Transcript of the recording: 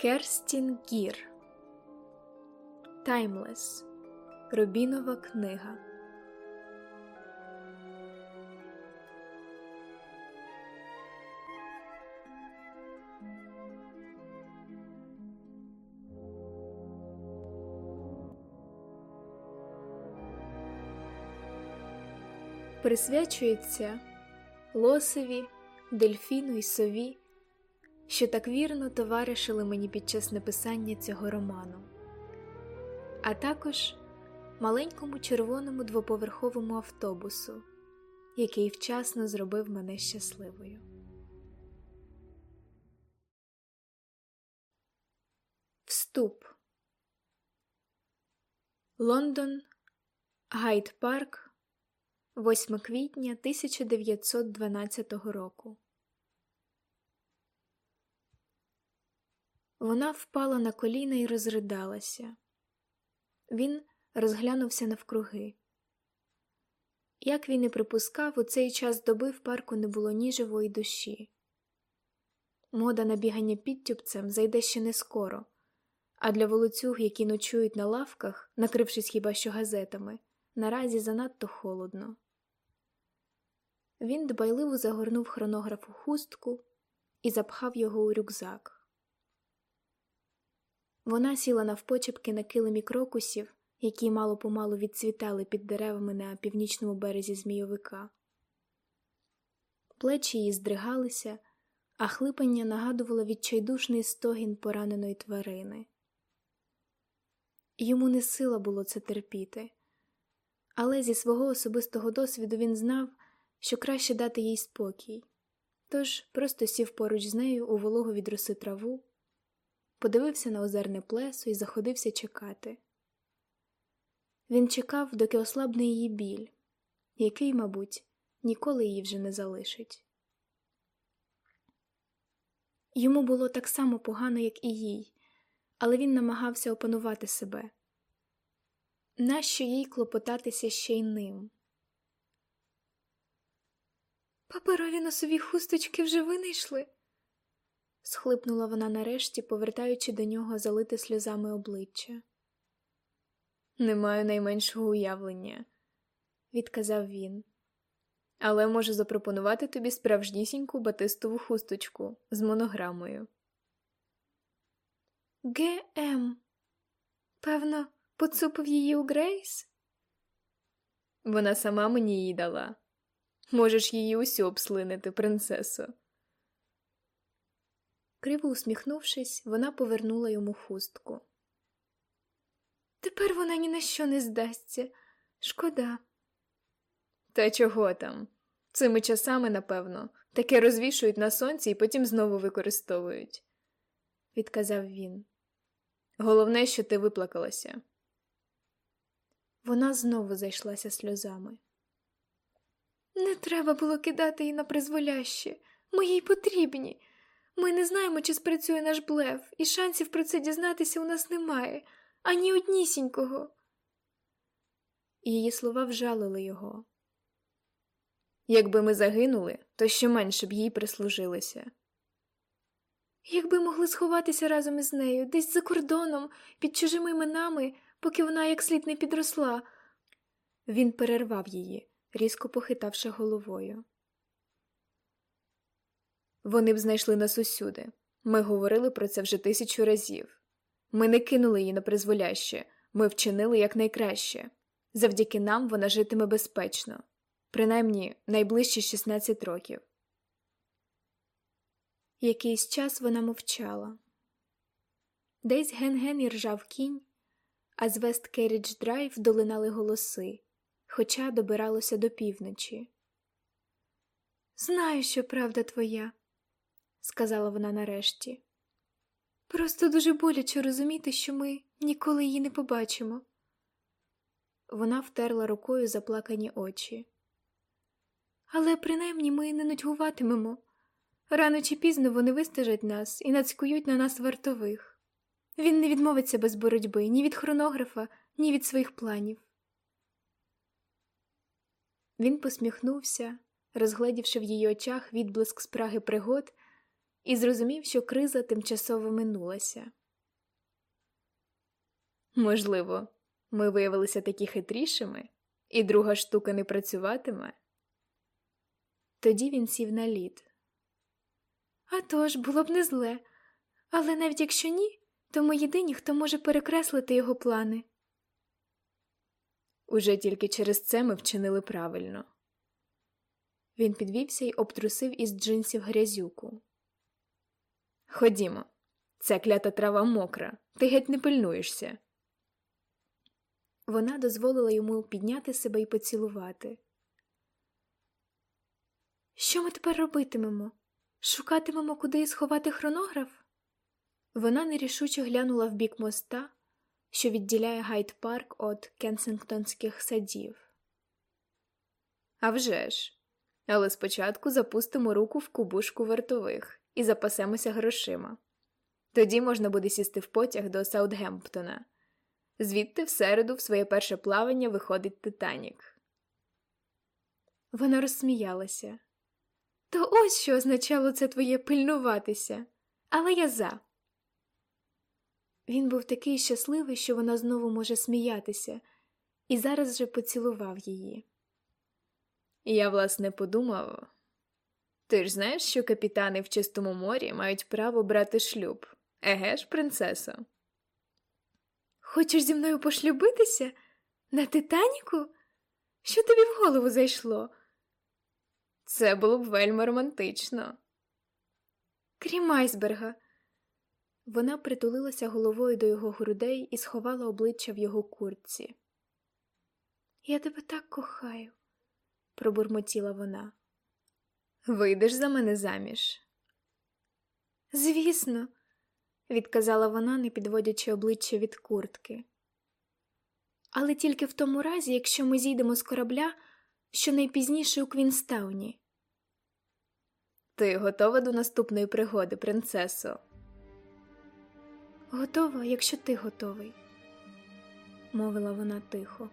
Керстін Гір Таймлес Рубінова книга. Присвячується лосеві, дельфіну і сові що так вірно товаришили мені під час написання цього роману, а також маленькому червоному двоповерховому автобусу, який вчасно зробив мене щасливою. Вступ Лондон, Гайд Парк, 8 квітня 1912 року. Вона впала на коліна і розридалася. Він розглянувся навкруги. Як він і припускав, у цей час доби в парку не було ні живої душі. Мода на бігання підтюпцем зайде ще не скоро, а для волоцюг, які ночують на лавках, накрившись хіба що газетами, наразі занадто холодно. Він дбайливо загорнув хронограф у хустку і запхав його у рюкзак. Вона сіла навпочепки на килимі крокусів, які мало помалу відцвітали під деревами на північному березі Змійовика. Плечі її здригалися, а хлипання нагадувало відчайдушний стогін пораненої тварини. Йому не сила було це терпіти, але зі свого особистого досвіду він знав, що краще дати їй спокій, тож просто сів поруч з нею у вологу від роси траву подивився на озерне плесо і заходився чекати. Він чекав, доки ослабне її біль, який, мабуть, ніколи її вже не залишить. Йому було так само погано, як і їй, але він намагався опанувати себе. Нащо їй клопотатися ще й ним? Паперові носові хусточки вже винайшли схлипнула вона нарешті, повертаючи до нього залите сльозами обличчя. Не маю найменшого уявлення, відказав він, але можу запропонувати тобі справжнісіньку батистову хусточку з монограмою. Г.М. Певно, поцупив її у Грейс? Вона сама мені її дала. Можеш її усю обслинити, принцесо. Криво усміхнувшись, вона повернула йому хустку. Тепер вона ні на що не здасться. Шкода. Та чого там? Цими часами, напевно, таке розвішують на сонці і потім знову використовують, відказав він. Головне, що ти виплакалася. Вона знову зайшлася сльозами. Не треба було кидати її на призволяще. Ми їй потрібні. Ми не знаємо, чи спрацює наш блеф, і шансів про це дізнатися у нас немає, ані однісінького. Її слова вжалили його. Якби ми загинули, то ще менше б їй прислужилися. Якби могли сховатися разом із нею, десь за кордоном, під чужими іменами, поки вона як слід не підросла. Він перервав її, різко похитавши головою. Вони б знайшли нас усюди. Ми говорили про це вже тисячу разів. Ми не кинули її на призволяще, ми вчинили якнайкраще. Завдяки нам вона житиме безпечно, принаймні найближчі 16 років. Якийсь час вона мовчала. Десь ген-ген іржав кінь, а з Вест Керрідж Драйв долинали голоси, хоча добиралося до півночі. Знаю, що правда твоя сказала вона нарешті. Просто дуже боляче розуміти, що ми ніколи її не побачимо. Вона втерла рукою заплакані очі. Але принаймні ми не нудьгуватимемо. Рано чи пізно вони вистежать нас і нацькують на нас вартових. Він не відмовиться без боротьби ні від хронографа, ні від своїх планів. Він посміхнувся, розгледівши в її очах відблиск спраги пригод і зрозумів, що криза тимчасово минулася. Можливо, ми виявилися такі хитрішими, і друга штука не працюватиме. Тоді він сів на лід. А тож, було б не зле, але навіть якщо ні, то ми єдині, хто може перекреслити його плани. Уже тільки через це ми вчинили правильно. Він підвівся й обтрусив із джинсів грязюку. Ходімо, ця клята трава мокра, ти геть не пильнуєшся. Вона дозволила йому підняти себе і поцілувати. Що ми тепер робитимемо? Шукатимемо, куди сховати хронограф? Вона нерішуче глянула в бік моста, що відділяє Гайд парк від Кенсингтонських садів. «А вже ж! Але спочатку запустимо руку в кубушку вартових і запасемося грошима. Тоді можна буде сісти в потяг до Саутгемптона. Звідти в середу в своє перше плавання виходить Титанік. Вона розсміялася. То ось що означало це твоє пильнуватися, але я за. Він був такий щасливий, що вона знову може сміятися, і зараз же поцілував її. Я, власне, подумав ти ж знаєш, що капітани в чистому морі мають право брати шлюб, еге ж, принцесо? Хочеш зі мною пошлюбитися? На Титаніку? Що тобі в голову зайшло? Це було б вельми романтично. Крім айсберга. Вона притулилася головою до його грудей і сховала обличчя в його куртці. Я тебе так кохаю, пробурмотіла вона. Вийдеш за мене заміж? Звісно, відказала вона, не підводячи обличчя від куртки. Але тільки в тому разі, якщо ми зійдемо з корабля щонайпізніше у Квінстауні. Ти готова до наступної пригоди, принцесо? Готова, якщо ти готовий, мовила вона тихо.